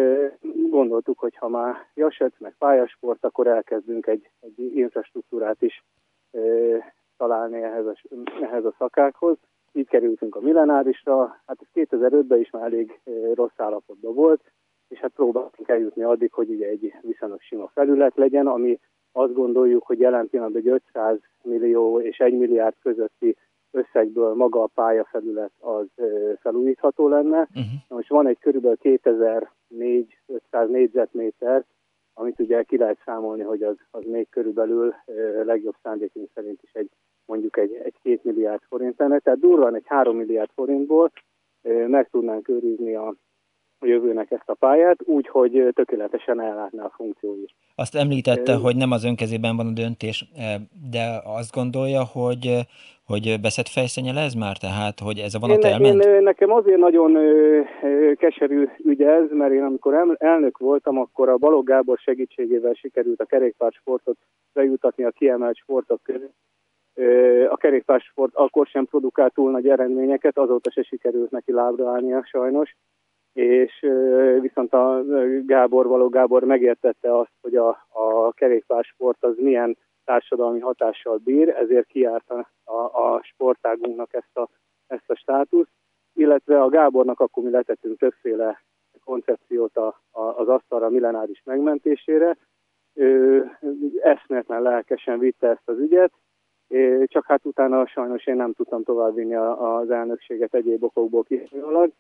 gondoltuk, hogy ha már jaset, meg pályasport, akkor elkezdünk egy, egy infrastruktúrát is találni ehhez a, ehhez a szakákhoz. Így kerültünk a millenárisra, hát ez 2005-ben is már elég rossz állapotban volt, és hát próbáltunk eljutni addig, hogy ugye egy viszonylag sima felület legyen, ami azt gondoljuk, hogy jelen pillanatban egy 500 millió és 1 milliárd közötti összegből maga a pályafelület az felújítható lenne. Uh-huh. Most van egy körülbelül 2400 négyzetméter, amit ugye ki lehet számolni, hogy az, az még körülbelül legjobb szándékunk szerint is egy mondjuk egy, egy két milliárd forint lenne. Tehát durván egy három milliárd forintból meg tudnánk őrizni a a jövőnek ezt a pályát, úgy, hogy tökéletesen ellátná a funkcióit. Azt említette, hogy nem az önkezében van a döntés, de azt gondolja, hogy hogy beszett fejszenye ez már, tehát, hogy ez a vonat én, elment? Én, nekem azért nagyon ö, ö, keserű ügy ez, mert én amikor elnök voltam, akkor a Balog Gábor segítségével sikerült a kerékpársportot bejutatni a kiemelt sportok közé. A kerékpársport akkor sem produkált túl nagy eredményeket, azóta se sikerült neki lábra állnia sajnos és viszont a Gábor Való Gábor megértette azt, hogy a, a kerékpársport az milyen társadalmi hatással bír, ezért kiárt a, a, sportágunknak ezt a, ezt a státuszt, illetve a Gábornak akkor mi letettünk többféle koncepciót a, a, az asztalra millenáris megmentésére. Ő eszméletlen lelkesen vitte ezt az ügyet, csak hát utána sajnos én nem tudtam továbbvinni az elnökséget egyéb okokból kifolyólag,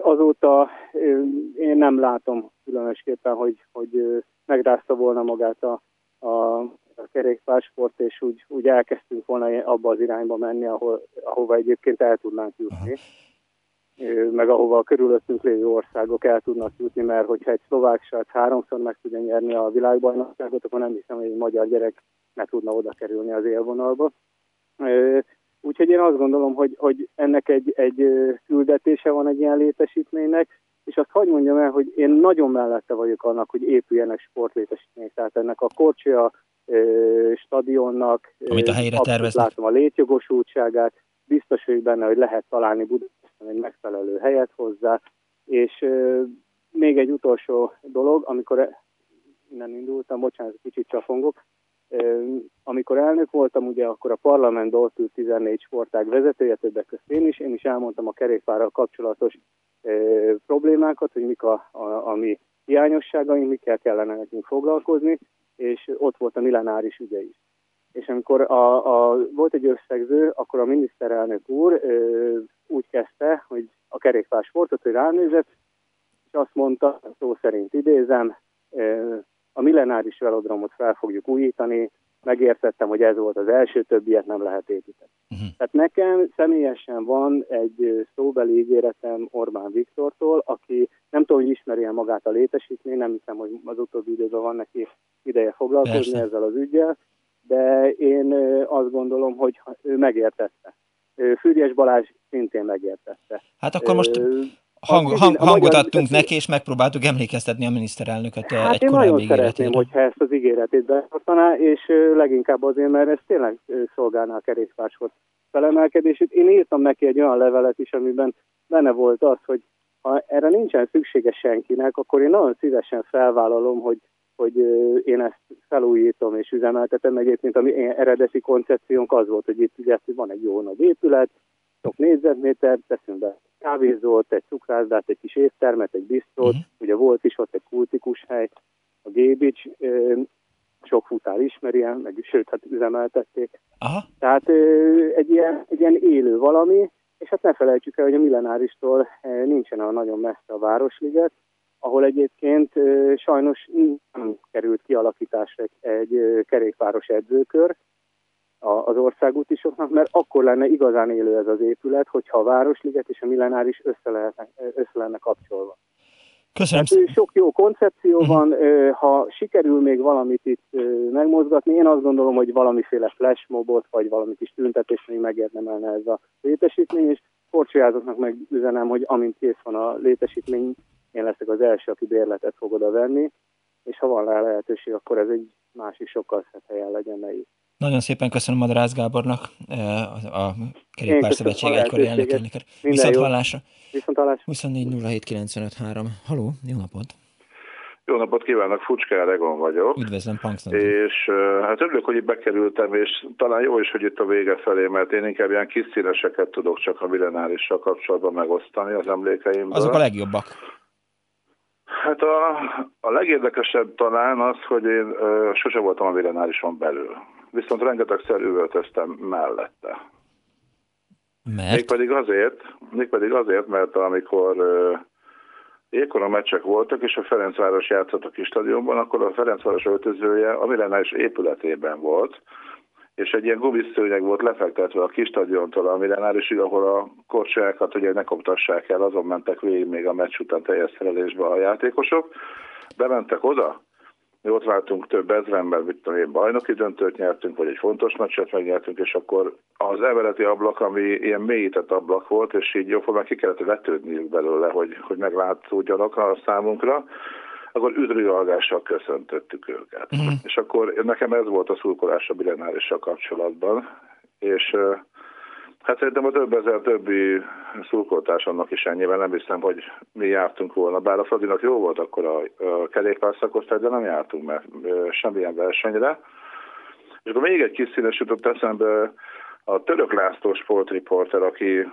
Azóta én nem látom különösképpen, hogy, hogy megrázta volna magát a, a, a kerékpársport, és úgy, úgy elkezdtünk volna abba az irányba menni, ahol, ahova egyébként el tudnánk jutni. Meg ahova a körülöttünk lévő országok el tudnak jutni, mert hogyha egy szlovák srác háromszor meg tudja nyerni a világbajnokságot, akkor nem hiszem, hogy egy magyar gyerek ne tudna oda kerülni az élvonalba. Úgyhogy én azt gondolom, hogy, hogy ennek egy, egy küldetése van egy ilyen létesítménynek, és azt hagyd mondjam el, hogy én nagyon mellette vagyok annak, hogy épüljenek sportlétesítmények. Tehát ennek a Korcsia stadionnak Amit a helyre terveznek. látom a létjogosultságát, biztos vagyok benne, hogy lehet találni Budapesten egy megfelelő helyet hozzá, és még egy utolsó dolog, amikor e- innen indultam, bocsánat, kicsit csafongok, amikor elnök voltam, ugye akkor a parlamentben ott ült 14 sportág vezetője, többek között én is, én is elmondtam a kerékpárral kapcsolatos problémákat, hogy mik a, a, a mi hiányosságaink, mikkel kellene nekünk foglalkozni, és ott volt a millenáris ügye is. És amikor a, a, volt egy összegző, akkor a miniszterelnök úr e, úgy kezdte, hogy a kerékpár sportot, hogy ránézett, és azt mondta, szó szerint idézem, e, a millenáris velodromot fel fogjuk újítani, megértettem, hogy ez volt az első, többiet nem lehet építeni. Uh-huh. Tehát nekem személyesen van egy szóbeli ígéretem Orbán Viktortól, aki nem tudom, hogy ismeri -e magát a létesítmény, nem hiszem, hogy az utóbbi időben van neki ideje foglalkozni Persze. ezzel az ügyel, de én azt gondolom, hogy ő megértette. Fürjes Balázs szintén megértette. Hát akkor most hang, hang, hangot adtunk neki, és megpróbáltuk emlékeztetni a miniszterelnököt hát egy én nagyon szeretném, hogyha ezt az ígéretét betartaná, és leginkább azért, mert ez tényleg szolgálná a kerékpársport felemelkedését. Én írtam neki egy olyan levelet is, amiben benne volt az, hogy ha erre nincsen szüksége senkinek, akkor én nagyon szívesen felvállalom, hogy, hogy én ezt felújítom és üzemeltetem. Egyébként a mi eredeti koncepciónk az volt, hogy itt ugye van egy jó nagy épület, sok négyzetméter, teszünk be kávézót, egy cukrászdát, egy kis éttermet, egy bisztót, uh-huh. ugye volt is ott egy kultikus hely, a Gébics, sok futár ismeri el, meg sőt, hát üzemeltették. Aha. Tehát egy ilyen, egy ilyen élő valami, és hát ne felejtsük el, hogy a millenáristól nincsen a nagyon messze a Városliget, ahol egyébként sajnos nem került kialakításra egy, egy kerékpáros edzőkör, az országútisoknak, mert akkor lenne igazán élő ez az épület, hogyha a Városliget és a Millenáris össze, lehetne, össze lenne kapcsolva. Köszönöm. Hát, sok jó koncepció uh-huh. van, ha sikerül még valamit itt megmozgatni, én azt gondolom, hogy valamiféle flashmobot, vagy valami kis tüntetés még megérdemelne ez a létesítmény, és korcsolyázatnak meg üzenem, hogy amint kész van a létesítmény, én leszek az első, aki bérletet fog oda venni, és ha van rá lehetőség, akkor ez egy másik sokkal szebb helyen legyen ne Nagyon szépen köszönöm Madarász Gábornak, a Kerékpárszövetség egykori elnökének. Viszont hallásra. Viszont hallásra. 24 Haló, jó napot! Jó napot kívánok, Fucskár Egon vagyok. Üdvözlöm, Punksnod. És uh, hát örülök, hogy itt bekerültem, és talán jó is, hogy itt a vége felé, mert én inkább ilyen kis színeseket tudok csak a millenárissal kapcsolatban megosztani az emlékeimből. Azok a legjobbak. Hát a, a legérdekesebb talán az, hogy én uh, sose voltam a millenárison belül. Viszont rengetegszer üvöltöztem mellette. Mert? Mégpedig azért, mégpedig azért, mert amikor uh, Éjkor a meccsek voltak, és a Ferencváros játszott a kis stadionban, akkor a Ferencváros öltözője a Millenás épületében volt, és egy ilyen gumiszőnyeg volt lefektetve a kis stadiontól a Millenárosig, ahol a korcsolyákat ugye ne koptassák el, azon mentek végig még a meccs után teljes szerelésbe a játékosok. Bementek oda, mi ott váltunk több ezren, mert mit tudom én, bajnoki döntőt nyertünk, vagy egy fontos meccset megnyertünk, és akkor az emeleti ablak, ami ilyen mélyített ablak volt, és így jóformán ki kellett vetődniük belőle, hogy, hogy meglátszódjanak a számunkra, akkor üdvrivalgással köszöntöttük őket. Uh-huh. És akkor nekem ez volt a szurkolás a billenárissal kapcsolatban, és Hát szerintem a több ezer többi szurkoltásomnak is ennyivel nem hiszem, hogy mi jártunk volna. Bár a Fradinak jó volt akkor a, a kerékpárszakosztály, de nem jártunk mert semmilyen versenyre. És akkor még egy kis színes jutott eszembe a Török László sportriporter, aki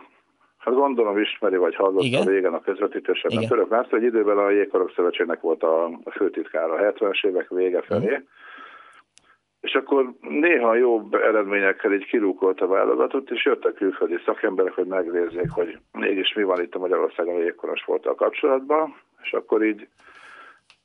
hát gondolom ismeri, vagy hallotta régen a közvetítésben. Török László egy időben a Jégkorok Szövetségnek volt a, főtitkára a 70-es évek vége felé. Uh-huh és akkor néha jobb eredményekkel így kirúkolt a válogatott, és jöttek külföldi szakemberek, hogy megnézzék, hogy mégis mi van itt a Magyarországon a jégkoros sporttal kapcsolatban, és akkor így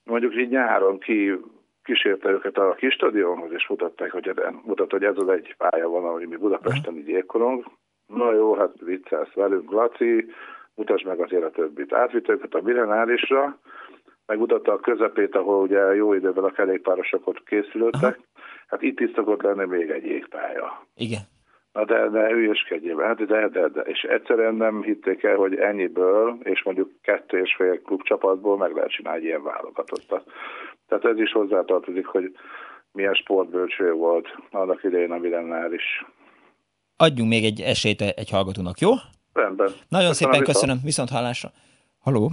mondjuk így nyáron ki kísérte őket a kis stadionhoz, és mutatták, hogy, mutat, hogy ez az egy pálya van, ami mi Budapesten így jégkorong. Na jó, hát viccelsz velünk, Laci, mutasd meg azért a többit. Átvitt őket a millenárisra, megmutatta a közepét, ahol ugye jó időben a kerékpárosok ott készülődtek, Hát itt is szokott lenni még egy jégpálya. Igen. Na de ne hülyeskedjél, hát de, de, de. És egyszerűen nem hitték el, hogy ennyiből, és mondjuk kettő és fél klubcsapatból meg lehet csinálni ilyen válogatottat. Tehát ez is hozzátartozik, hogy milyen sportbölcső volt annak idején a Vilennál is. Adjunk még egy esélyt egy hallgatónak, jó? Rendben. Nagyon köszönöm szépen köszönöm, viszont hallásra. Haló,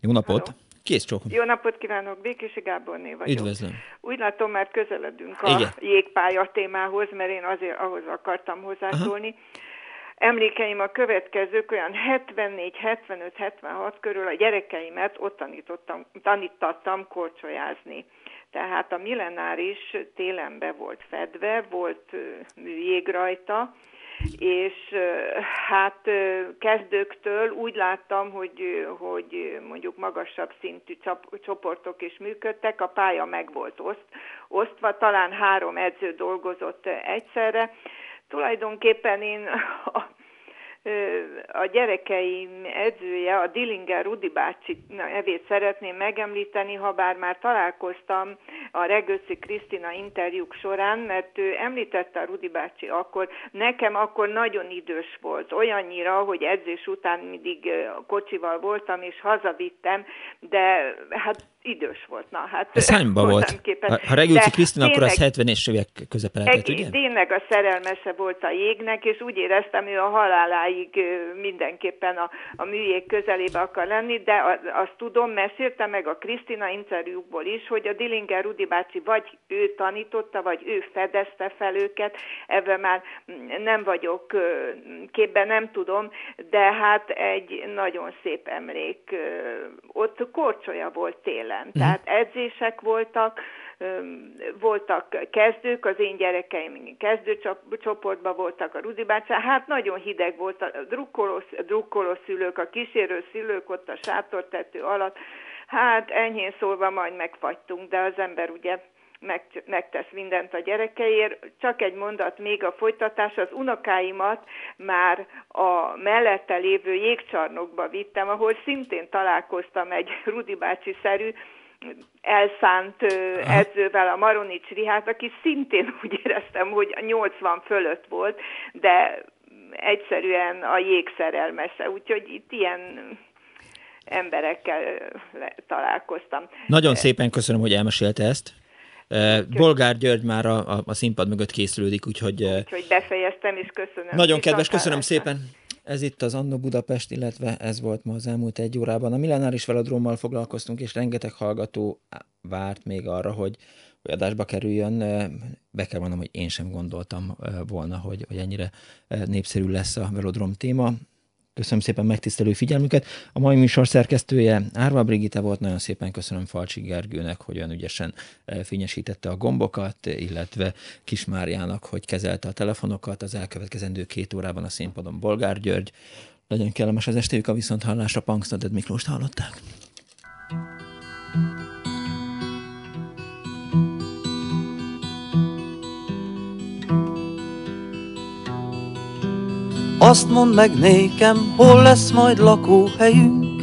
jó napot! Haló. Kész csókom. Jó napot kívánok, Békési Gáborné vagyok. Üdvözlöm. Úgy látom, már közeledünk a Igen. jégpálya témához, mert én azért ahhoz akartam hozzászólni. Aha. Emlékeim a következők, olyan 74, 75, 76 körül a gyerekeimet ott tanítottam, tanítattam korcsolyázni. Tehát a millenáris télenbe volt fedve, volt műjég rajta, és hát kezdőktől úgy láttam, hogy, hogy mondjuk magasabb szintű csoportok is működtek, a pálya meg volt oszt, osztva, talán három edző dolgozott egyszerre. Tulajdonképpen én a a gyerekeim edzője, a Dillinger Rudi bácsi nevét szeretném megemlíteni, ha bár már találkoztam a Regőci Krisztina interjúk során, mert ő említette a Rudi bácsi akkor, nekem akkor nagyon idős volt, olyannyira, hogy edzés után mindig kocsival voltam, és hazavittem, de hát idős volt. Na, hát Ez hányban volt? Képen. Ha Regőci Krisztina, akkor az 70 es évek közepe lehetett, ugye? Tényleg a szerelmese volt a jégnek, és úgy éreztem, ő a haláláig mindenképpen a, a műjég közelébe akar lenni, de azt tudom, mesélte meg a Krisztina interjúkból is, hogy a Dillinger Rudi bácsi vagy ő tanította, vagy ő fedezte fel őket, ebben már nem vagyok képben, nem tudom, de hát egy nagyon szép emlék. Ott korcsolya volt télen ellen. Mm. Tehát edzések voltak, voltak kezdők, az én gyerekeim kezdőcsoportban voltak a Rudi bácsi, hát nagyon hideg volt a drukkoló, a drukkoló szülők, a kísérő szülők ott a sátortető alatt, hát enyhén szólva majd megfagytunk, de az ember ugye megtesz mindent a gyerekeért. Csak egy mondat még a folytatás, az unokáimat már a mellette lévő jégcsarnokba vittem, ahol szintén találkoztam egy Rudi bácsi-szerű elszánt edzővel, a Maronics Rihát, aki szintén úgy éreztem, hogy 80 fölött volt, de egyszerűen a jégszerelmese, úgyhogy itt ilyen emberekkel találkoztam. Nagyon szépen köszönöm, hogy elmesélte ezt. Köszönöm. Bolgár György már a, a, a színpad mögött készülődik, úgyhogy... Úgyhogy befejeztem, és köszönöm. Nagyon kedves, köszönöm szépen. Ez itt az Annó Budapest, illetve ez volt ma az elmúlt egy órában. A millenáris velodrómmal foglalkoztunk, és rengeteg hallgató várt még arra, hogy, hogy adásba kerüljön. Be kell mondanom, hogy én sem gondoltam volna, hogy, hogy ennyire népszerű lesz a velodrom téma. Köszönöm szépen megtisztelő figyelmüket. A mai műsor szerkesztője Árva Brigitte volt, nagyon szépen köszönöm Falcsi Gergőnek, hogy olyan ügyesen eh, fényesítette a gombokat, illetve Kismáriának, hogy kezelte a telefonokat. Az elkövetkezendő két órában a színpadon Bolgár György. Nagyon kellemes az estéjük a viszonthallásra, Punksnoded Miklóst hallották. Azt mondd meg nékem, hol lesz majd lakóhelyünk?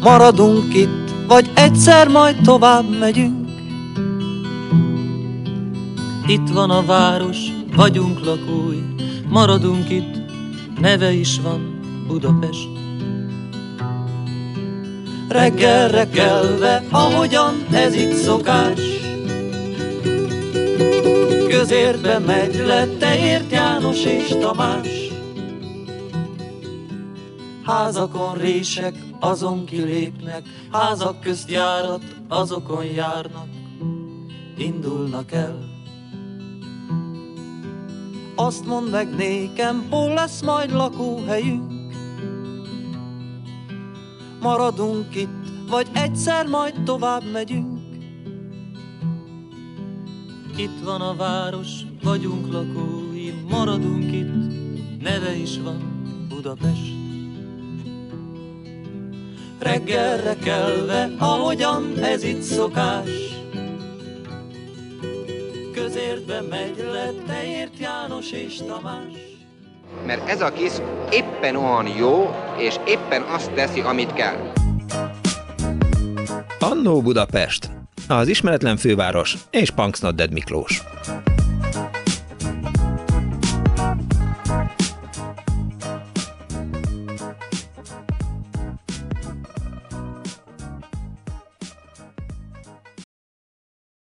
Maradunk itt, vagy egyszer majd tovább megyünk? Itt van a város, vagyunk lakói Maradunk itt, neve is van Budapest. Reggelre kelve, ahogyan ez itt szokás közérbe megy le, te ért János és Tamás. Házakon rések, azon kilépnek, házak közt járat, azokon járnak, indulnak el. Azt mondd meg nékem, hol lesz majd lakóhelyünk? Maradunk itt, vagy egyszer majd tovább megyünk? Itt van a város, vagyunk lakói, maradunk itt, neve is van Budapest. Reggelre kelve, ahogyan ez itt szokás, Közértbe megy le, te ért János és Tamás. Mert ez a kis éppen olyan jó, és éppen azt teszi, amit kell. Annó Budapest az ismeretlen főváros és Punks Not Dead Miklós.